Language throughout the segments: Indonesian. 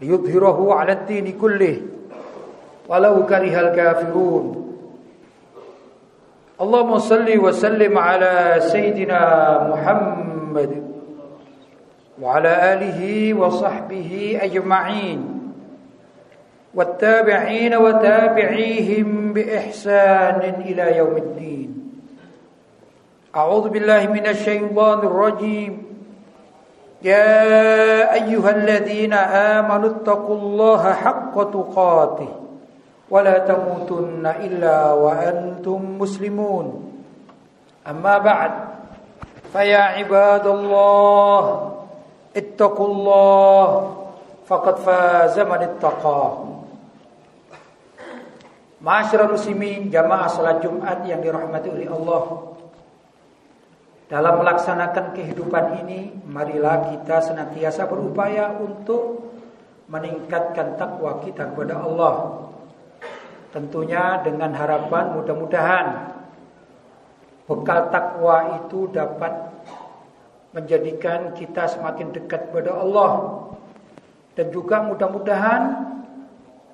ليظهره على الدين كله. ولو كره الكافرون. اللهم صل وسلم على سيدنا محمد وعلى آله وصحبه أجمعين. والتابعين وتابعيهم بإحسان إلى يوم الدين. أعوذ بالله من الشيطان الرجيم. يا أيها الذين آمنوا اتقوا الله حق تقاته ولا تموتن إلا وأنتم مسلمون أما بعد فيا عباد الله اتقوا الله فقد فاز من اتقاه Masyarakat muslimin jamaah salat Jumat yang dirahmati oleh Allah dalam melaksanakan kehidupan ini, marilah kita senantiasa berupaya untuk meningkatkan takwa kita kepada Allah. Tentunya dengan harapan mudah-mudahan bekal takwa itu dapat menjadikan kita semakin dekat kepada Allah. Dan juga mudah-mudahan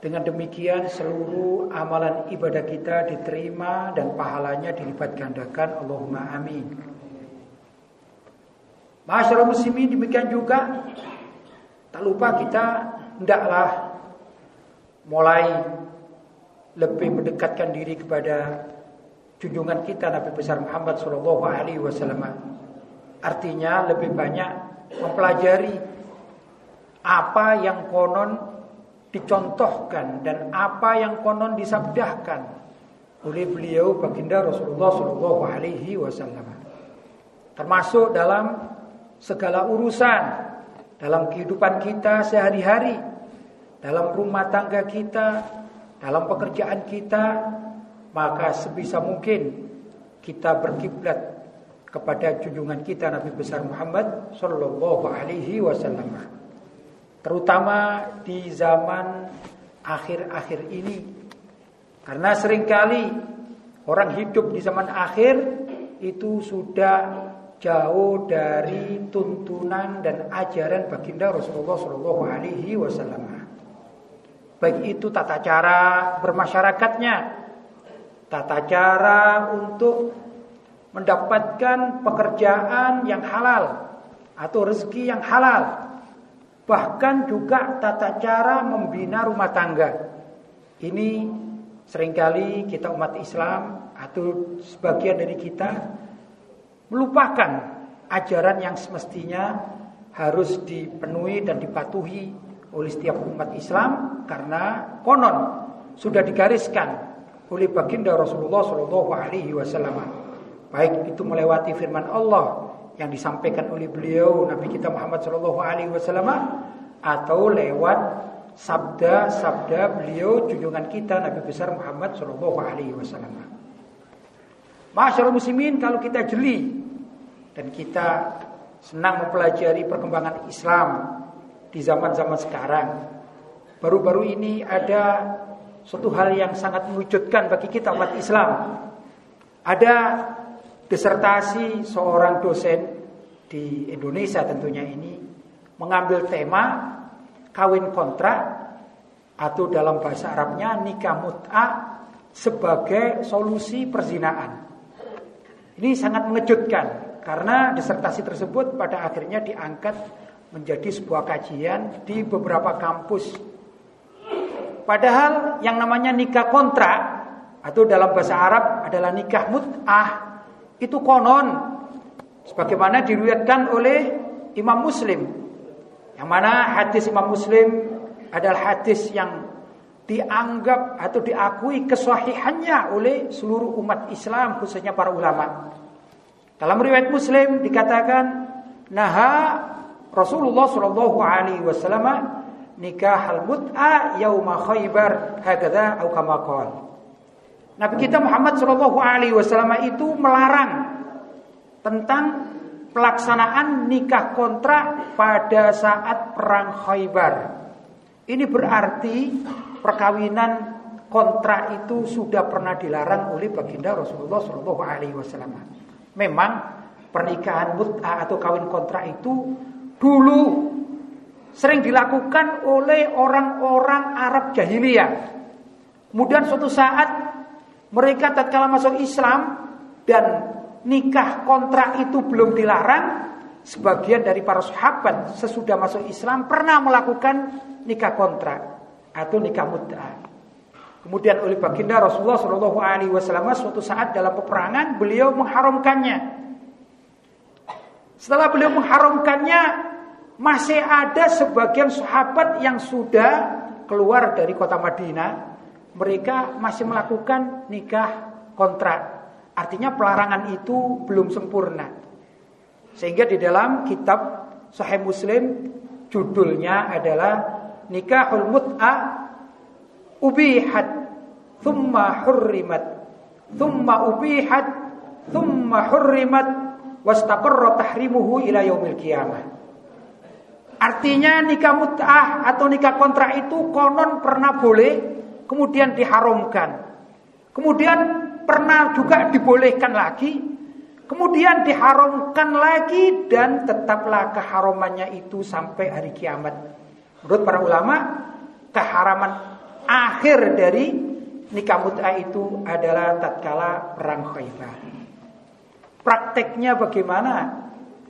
dengan demikian seluruh amalan ibadah kita diterima dan pahalanya dilipat gandakan. Allahumma amin. Masyarakat muslimin demikian juga tak lupa kita hendaklah mulai lebih mendekatkan diri kepada junjungan kita Nabi besar Muhammad sallallahu alaihi wasallam. Artinya lebih banyak mempelajari apa yang konon dicontohkan dan apa yang konon disabdahkan oleh beliau baginda Rasulullah sallallahu alaihi wasallam. Termasuk dalam segala urusan dalam kehidupan kita sehari-hari, dalam rumah tangga kita, dalam pekerjaan kita, maka sebisa mungkin kita berkiblat kepada junjungan kita Nabi besar Muhammad sallallahu alaihi wasallam. Terutama di zaman akhir-akhir ini. Karena sering kali orang hidup di zaman akhir itu sudah jauh dari tuntunan dan ajaran baginda Rasulullah Shallallahu Alaihi Wasallam. Baik itu tata cara bermasyarakatnya, tata cara untuk mendapatkan pekerjaan yang halal atau rezeki yang halal, bahkan juga tata cara membina rumah tangga. Ini sering kali kita umat Islam atau sebagian dari kita melupakan ajaran yang semestinya harus dipenuhi dan dipatuhi oleh setiap umat Islam karena konon sudah digariskan oleh baginda Rasulullah Shallallahu Alaihi Wasallam baik itu melewati firman Allah yang disampaikan oleh beliau Nabi kita Muhammad Shallallahu Alaihi Wasallam atau lewat sabda-sabda beliau junjungan kita Nabi besar Muhammad Shallallahu Alaihi Wasallam. Masyarakat muslimin kalau kita jeli dan kita senang mempelajari perkembangan Islam di zaman-zaman sekarang. Baru-baru ini ada suatu hal yang sangat mewujudkan bagi kita umat Islam. Ada disertasi seorang dosen di Indonesia tentunya ini mengambil tema kawin kontrak atau dalam bahasa Arabnya nikah mut'ah sebagai solusi perzinaan. Ini sangat mengejutkan karena disertasi tersebut pada akhirnya diangkat menjadi sebuah kajian di beberapa kampus. Padahal yang namanya nikah kontrak atau dalam bahasa Arab adalah nikah mut'ah itu konon sebagaimana diriwayatkan oleh Imam Muslim. Yang mana hadis Imam Muslim adalah hadis yang dianggap atau diakui kesahihannya oleh seluruh umat Islam khususnya para ulama. Dalam riwayat Muslim dikatakan naha Rasulullah Shallallahu alaihi wasallam nikah al-mut'a yauma Khaibar hakadha au kama Nabi kita Muhammad Shallallahu alaihi wasallam itu melarang tentang pelaksanaan nikah kontrak pada saat perang Khaybar. Ini berarti perkawinan kontrak itu sudah pernah dilarang oleh baginda Rasulullah Shallallahu Alaihi Wasallam. Memang pernikahan mut'ah atau kawin kontrak itu dulu sering dilakukan oleh orang-orang Arab jahiliyah. Kemudian suatu saat mereka tatkala masuk Islam dan nikah kontrak itu belum dilarang, sebagian dari para sahabat sesudah masuk Islam pernah melakukan nikah kontrak atau nikah mut'ah. Kemudian oleh baginda Rasulullah Shallallahu Alaihi Wasallam suatu saat dalam peperangan beliau mengharamkannya. Setelah beliau mengharamkannya, masih ada sebagian sahabat yang sudah keluar dari kota Madinah. Mereka masih melakukan nikah kontrak. Artinya pelarangan itu belum sempurna. Sehingga di dalam kitab Sahih Muslim judulnya adalah Nikahul Mut'a Ubihat Thumma hurrimat. Thumma ubihat Thumma hurrimat. Wastaqarra tahrimuhu ila yaumil qiyamah. Artinya nikah mut'ah atau nikah kontrak itu konon pernah boleh Kemudian diharamkan. Kemudian pernah juga dibolehkan lagi, kemudian diharamkan lagi dan tetaplah keharamannya itu sampai hari kiamat. Menurut para ulama, keharaman akhir dari nikah mut'ah itu adalah tatkala perang Khaybar. Prakteknya bagaimana?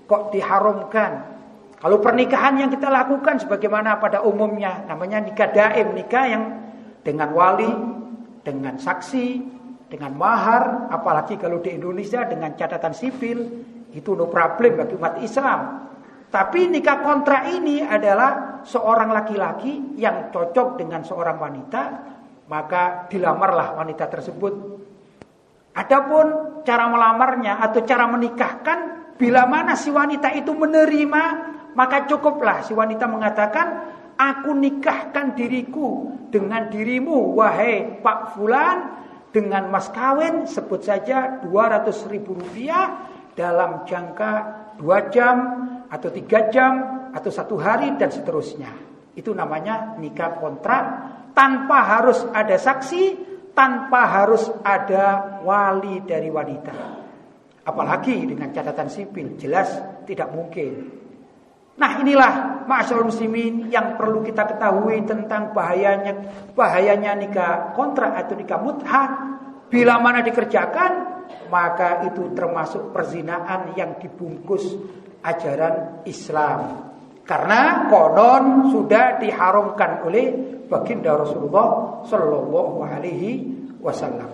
Kok diharamkan? Kalau pernikahan yang kita lakukan sebagaimana pada umumnya namanya nikah daim, nikah yang dengan wali, dengan saksi, dengan mahar, apalagi kalau di Indonesia dengan catatan sipil, itu no problem bagi umat Islam. Tapi nikah kontra ini adalah seorang laki-laki yang cocok dengan seorang wanita, maka dilamarlah wanita tersebut. Adapun cara melamarnya atau cara menikahkan, bila mana si wanita itu menerima, maka cukuplah si wanita mengatakan, aku nikahkan diriku dengan dirimu, wahai Pak Fulan, dengan mas kawin sebut saja 200 ribu rupiah dalam jangka 2 jam atau 3 jam atau satu hari dan seterusnya. Itu namanya nikah kontrak tanpa harus ada saksi, tanpa harus ada wali dari wanita. Apalagi dengan catatan sipil, jelas tidak mungkin. Nah inilah masyarakat muslimin yang perlu kita ketahui tentang bahayanya bahayanya nikah kontrak atau nikah mut'ah. Bila mana dikerjakan maka itu termasuk perzinaan yang dibungkus ajaran Islam. Karena konon sudah diharamkan oleh baginda Rasulullah Shallallahu Alaihi Wasallam.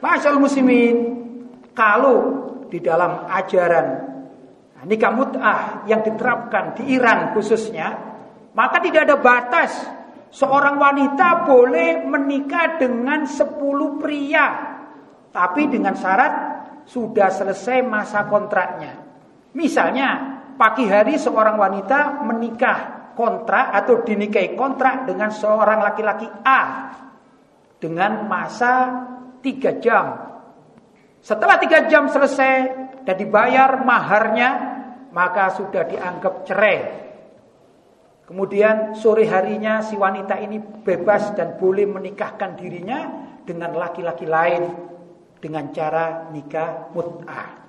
Masyaallah muslimin, kalau di dalam ajaran Nah, nikah mut'ah yang diterapkan di Iran khususnya, maka tidak ada batas. Seorang wanita boleh menikah dengan sepuluh pria. Tapi dengan syarat sudah selesai masa kontraknya. Misalnya, pagi hari seorang wanita menikah kontrak atau dinikahi kontrak dengan seorang laki-laki A dengan masa tiga jam. Setelah tiga jam selesai, dan dibayar maharnya maka sudah dianggap cerai. Kemudian sore harinya si wanita ini bebas dan boleh menikahkan dirinya dengan laki-laki lain dengan cara nikah mut'ah.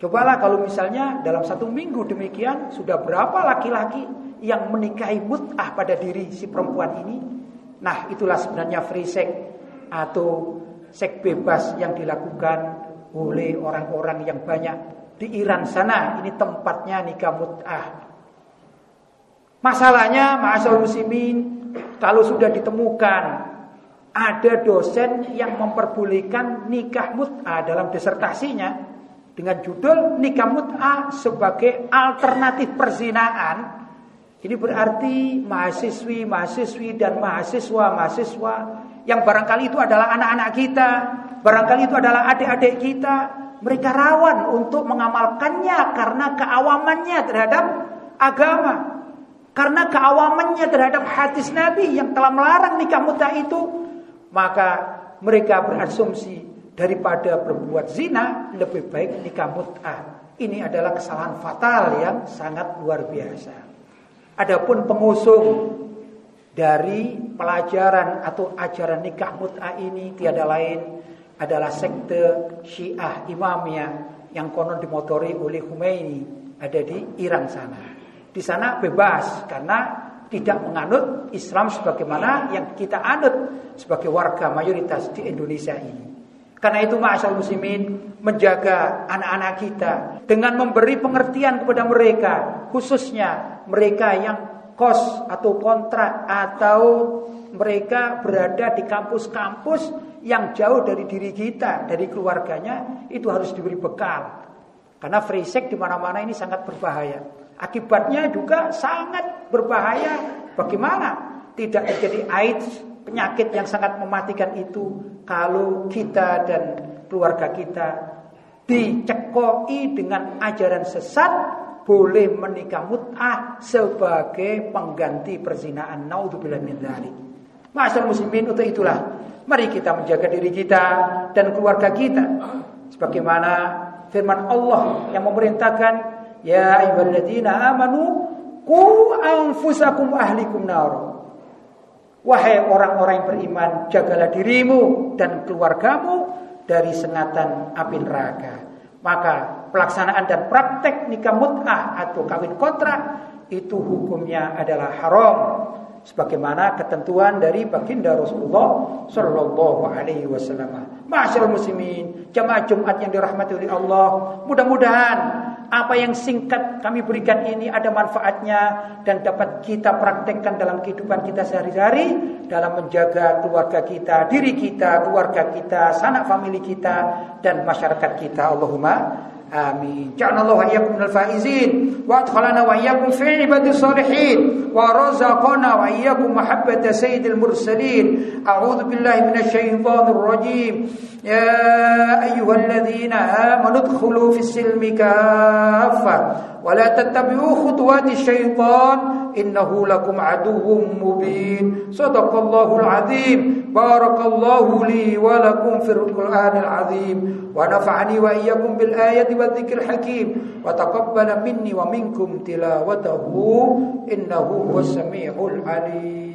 Cobalah kalau misalnya dalam satu minggu demikian sudah berapa laki-laki yang menikahi mut'ah pada diri si perempuan ini. Nah itulah sebenarnya free sex atau seks bebas yang dilakukan oleh orang-orang yang banyak di Iran sana. Ini tempatnya nikah mut'ah. Masalahnya, ma'asal muslimin, kalau sudah ditemukan ada dosen yang memperbolehkan nikah mut'ah dalam disertasinya dengan judul nikah mut'ah sebagai alternatif perzinaan. Ini berarti mahasiswi, mahasiswi dan mahasiswa-mahasiswa yang barangkali itu adalah anak-anak kita, barangkali itu adalah adik-adik kita, mereka rawan untuk mengamalkannya karena keawamannya terhadap agama. Karena keawamannya terhadap hadis Nabi yang telah melarang nikah muta itu, maka mereka berasumsi daripada berbuat zina lebih baik nikah mut'ah. Ini adalah kesalahan fatal yang sangat luar biasa. Adapun pengusung dari pelajaran atau ajaran nikah mut'ah ini tiada lain adalah sekte Syiah Imamiyah yang konon dimotori oleh Khomeini ada di Iran sana. Di sana bebas karena tidak menganut Islam sebagaimana yang kita anut sebagai warga mayoritas di Indonesia ini. Karena itu ma'asyal muslimin menjaga anak-anak kita dengan memberi pengertian kepada mereka khususnya mereka yang kos atau kontrak atau mereka berada di kampus-kampus yang jauh dari diri kita, dari keluarganya, itu harus diberi bekal. Karena free sex di mana-mana ini sangat berbahaya. Akibatnya juga sangat berbahaya. Bagaimana tidak terjadi AIDS, penyakit yang sangat mematikan itu kalau kita dan keluarga kita dicekoi dengan ajaran sesat boleh menikah mut'ah sebagai pengganti perzinaan. Naudzubillah min dzalik. Masyaallah muslimin untuk itulah mari kita menjaga diri kita dan keluarga kita sebagaimana firman Allah yang memerintahkan ya ayyuhalladzina amanu qu anfusakum ahlikum nar Wahai orang-orang yang beriman, jagalah dirimu dan keluargamu dari sengatan api neraka. Maka pelaksanaan dan praktek nikah mut'ah atau kawin kontrak itu hukumnya adalah haram sebagaimana ketentuan dari baginda Rasulullah sallallahu alaihi wasallam. Masyaallah muslimin, jamaah Jumat yang dirahmati oleh Allah, mudah-mudahan apa yang singkat kami berikan ini ada manfaatnya dan dapat kita praktekkan dalam kehidupan kita sehari-hari dalam menjaga keluarga kita, diri kita, keluarga kita, sanak famili kita dan masyarakat kita. Allahumma آمين. جعلنا الله وإياكم من الفائزين. وأدخلنا وإياكم في عباد الصالحين. ورزقنا وإياكم محبة سيد المرسلين. أعوذ بالله من الشيطان الرجيم. يا أيها الذين آمنوا ادخلوا في السلم كافة ولا تتبعوا خطوات الشيطان إنه لكم عدو مبين. صدق الله العظيم. بارك الله لي ولكم في القرآن العظيم. ونفعني وإياكم بالآية والذكر الحكيم. وتقبل مني ومنكم تلاوته. إنه هو السميع العليم.